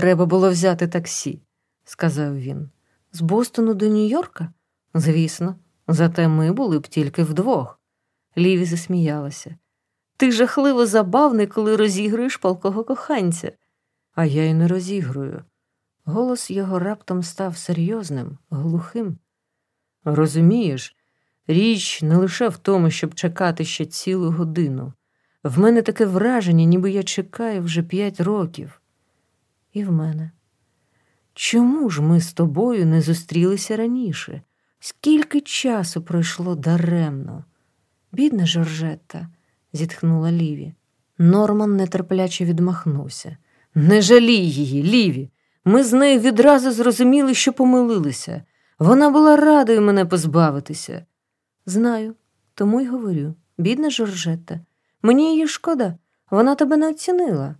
треба було взяти таксі, сказав він. З Бостону до Нью-Йорка? Звісно, зате ми були б тільки вдвох. Ліві засміялася. Ти жахливо забавний, коли розігруєш палкого коханця, а я й не розігрую. Голос його раптом став серйозним, глухим. Розумієш, річ не лише в тому, щоб чекати ще цілу годину. В мене таке враження, ніби я чекаю вже п'ять років. І в мене. Чому ж ми з тобою не зустрілися раніше? Скільки часу пройшло даремно? Бідна Жоржетта, зітхнула Ліві. Норман нетерпляче відмахнувся. Не жалій її, Ліві. Ми з нею відразу зрозуміли, що помилилися. Вона була радою мене позбавитися. Знаю, тому й говорю, бідна Жоржетта, мені її шкода, вона тебе не оцінила.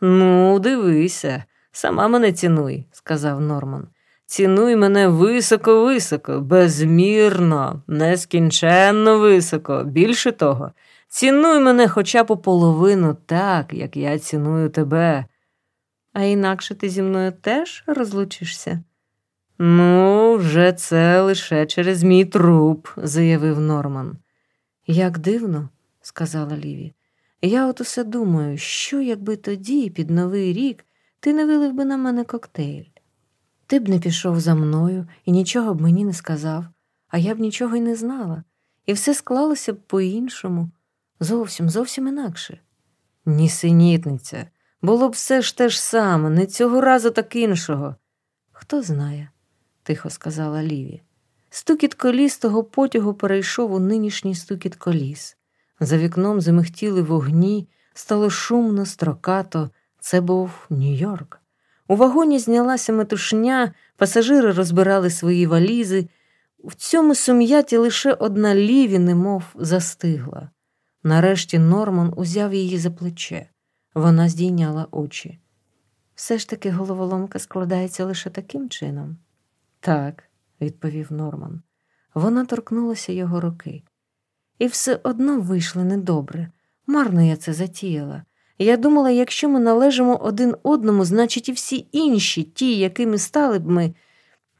Ну, дивися, сама мене цінуй, сказав Норман. Цінуй мене високо-високо, безмірно, нескінченно високо, більше того, цінуй мене хоча б половину так, як я ціную тебе. А інакше ти зі мною теж розлучишся? Ну, вже це лише через мій труп, заявив Норман. Як дивно, сказала Ліві. Я от усе думаю, що якби тоді, під Новий рік, ти не вилив би на мене коктейль. Ти б не пішов за мною і нічого б мені не сказав, а я б нічого й не знала, і все склалося б по-іншому, зовсім, зовсім інакше. Нісенітниця, було б все ж те ж саме, не цього разу так іншого. Хто знає, тихо сказала Ліві. Стукіт коліс того потягу перейшов у нинішній стукіт коліс. За вікном замихтіли вогні, стало шумно, строкато. Це був Нью-Йорк. У вагоні знялася метушня, пасажири розбирали свої валізи. В цьому сум'яті лише одна ліві, немов застигла. Нарешті Норман узяв її за плече. Вона здійняла очі. Все ж таки головоломка складається лише таким чином. Так, відповів Норман. Вона торкнулася його руки. І все одно вийшло недобре. Марно я це затіяла. Я думала, якщо ми належимо один одному, значить і всі інші, ті, якими стали б ми,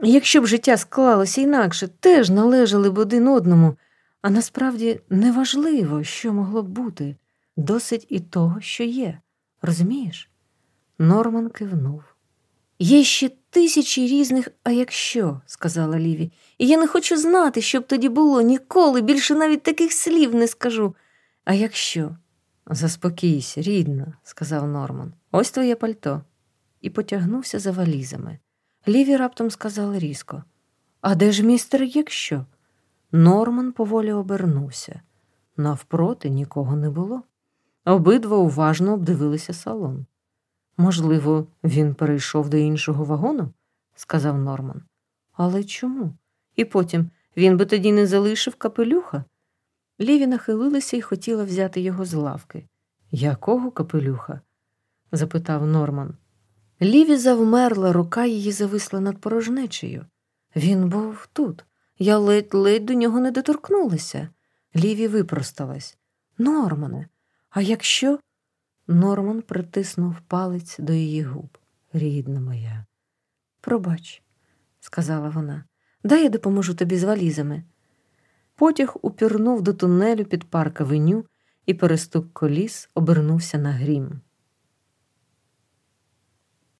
якщо б життя склалося інакше, теж належали б один одному. А насправді неважливо, що могло б бути, досить і того, що є. Розумієш? Норман кивнув. Є ще тисячі різних, а якщо, сказала Ліві, і я не хочу знати, що б тоді було ніколи, більше навіть таких слів не скажу. А якщо? Заспокійся, рідна, сказав Норман. Ось твоє пальто. І потягнувся за валізами. Ліві раптом сказала різко. А де ж містер, якщо? Норман поволі обернувся. Навпроти нікого не було. Обидва уважно обдивилися салон. Можливо, він перейшов до іншого вагону, сказав Норман. Але чому? І потім він би тоді не залишив капелюха. Ліві нахилилася і хотіла взяти його з лавки. Якого капелюха? запитав Норман. Ліві завмерла, рука її зависла над порожнечею. Він був тут. Я ледь-ледь до нього не доторкнулася. Ліві випросталась. Нормане, а якщо. Норман притиснув палець до її губ. Рідна моя. Пробач, сказала вона, дай я допоможу тобі з валізами. Потяг упірнув до тунелю під парк авеню, і перестук коліс обернувся на грім.